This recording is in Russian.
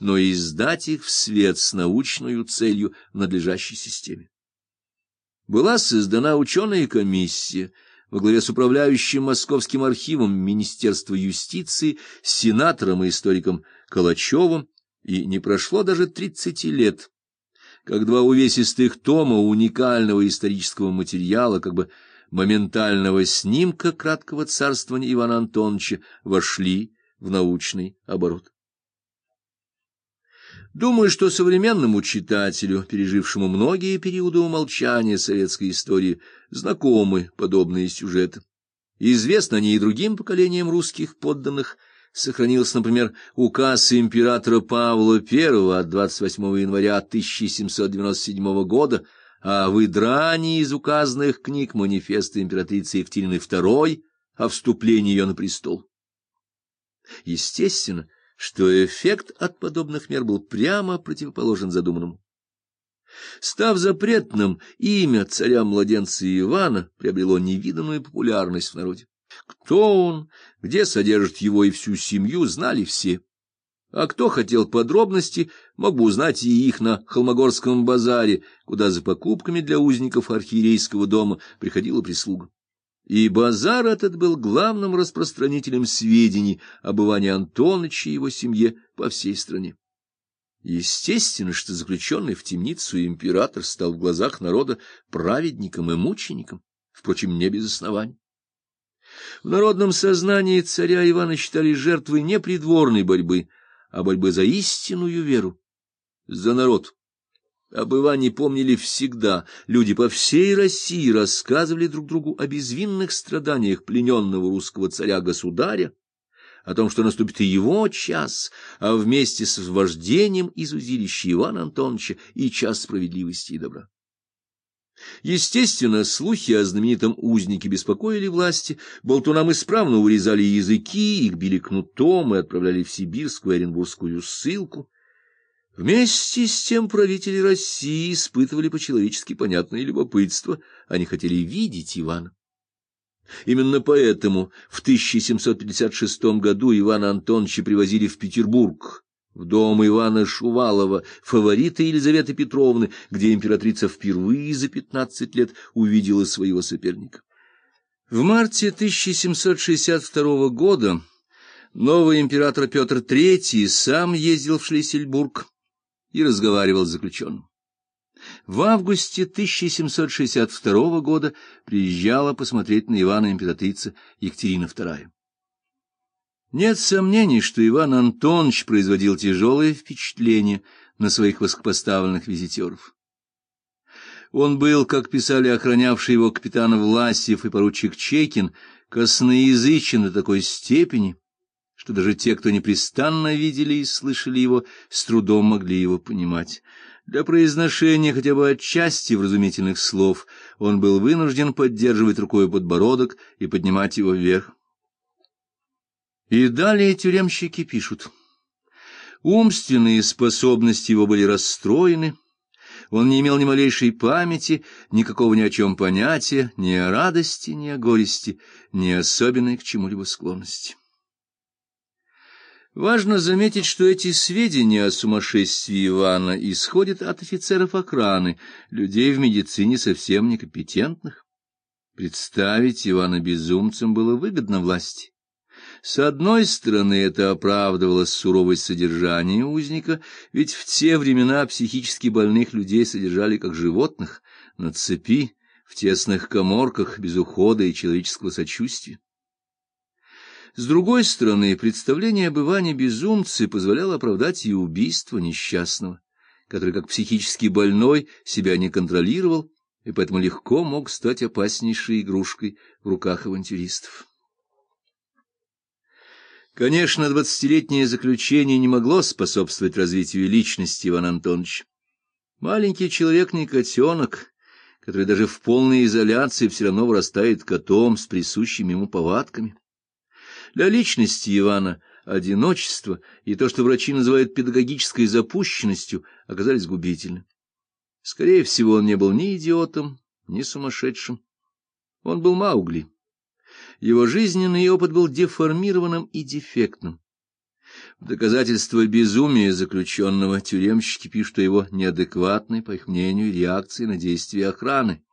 но и издать их в свет с научной целью в надлежащей системе. Была создана ученая комиссия во главе с управляющим Московским архивом Министерства юстиции, сенатором и историком Калачевым, и не прошло даже тридцати лет, как два увесистых тома уникального исторического материала, как бы моментального снимка краткого царствования Ивана Антоновича, вошли в научный оборот. Думаю, что современному читателю, пережившему многие периоды умолчания советской истории, знакомы подобные сюжеты. Известно они и другим поколениям русских подданных. Сохранился, например, указ императора Павла I от 28 января 1797 года о выдрании из указанных книг манифеста императрицы Екатерины II о вступлении ее на престол. Естественно, что эффект от подобных мер был прямо противоположен задуманному. Став запретным, имя царя-младенца Ивана приобрело невиданную популярность в народе. Кто он, где содержит его и всю семью, знали все. А кто хотел подробности, мог бы узнать и их на Холмогорском базаре, куда за покупками для узников архиерейского дома приходила прислуга и базар этот был главным распространителем сведений об Иване Антоновиче и его семье по всей стране. Естественно, что заключенный в темницу император стал в глазах народа праведником и мучеником, впрочем, не без оснований. В народном сознании царя Ивана считали жертвой не придворной борьбы, а борьбы за истинную веру, за народ. Об Иване помнили всегда. Люди по всей России рассказывали друг другу о безвинных страданиях плененного русского царя-государя, о том, что наступит и его час, а вместе с вождением из узилища Ивана Антоновича и час справедливости и добра. Естественно, слухи о знаменитом узнике беспокоили власти, болтунам исправно урезали языки, их били кнутом и отправляли в сибирскую оренбургскую ссылку. Вместе с тем правители России испытывали по-человечески понятное любопытство, они хотели видеть Ивана. Именно поэтому в 1756 году Ивана Антоновича привозили в Петербург, в дом Ивана Шувалова, фаворита Елизаветы Петровны, где императрица впервые за пятнадцать лет увидела своего соперника. В марте 1762 года новый император Петр III сам ездил в Шлиссельбург, и разговаривал с заключенным. В августе 1762 года приезжала посмотреть на Ивана императрица Екатерина II. Нет сомнений, что Иван Антонович производил тяжелое впечатление на своих высокопоставленных визитеров. Он был, как писали охранявшие его капитан Власьев и поручик Чекин, косноязычен до такой степени, что даже те, кто непрестанно видели и слышали его, с трудом могли его понимать. Для произношения хотя бы отчасти вразумительных слов он был вынужден поддерживать рукой подбородок и поднимать его вверх. И далее тюремщики пишут. Умственные способности его были расстроены, он не имел ни малейшей памяти, никакого ни о чем понятия, ни о радости, ни о горести, ни особенной к чему-либо склонности. Важно заметить, что эти сведения о сумасшествии Ивана исходят от офицеров охраны, людей в медицине совсем некомпетентных. Представить Ивана безумцем было выгодно власти. С одной стороны, это оправдывало суровость содержания узника, ведь в те времена психически больных людей содержали как животных, на цепи, в тесных коморках, без ухода и человеческого сочувствия. С другой стороны, представление об Иване Безумце позволяло оправдать и убийство несчастного, который, как психически больной, себя не контролировал и поэтому легко мог стать опаснейшей игрушкой в руках авантюристов. Конечно, двадцатилетнее заключение не могло способствовать развитию личности Ивана Антоновича. Маленький человек не котенок, который даже в полной изоляции все равно вырастает котом с присущими ему повадками. Для личности Ивана одиночество и то, что врачи называют педагогической запущенностью, оказались губительны. Скорее всего, он не был ни идиотом, ни сумасшедшим. Он был Маугли. Его жизненный опыт был деформированным и дефектным. В доказательство безумия заключенного тюремщики пишут о его неадекватной, по их мнению, реакции на действия охраны.